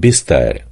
Bistar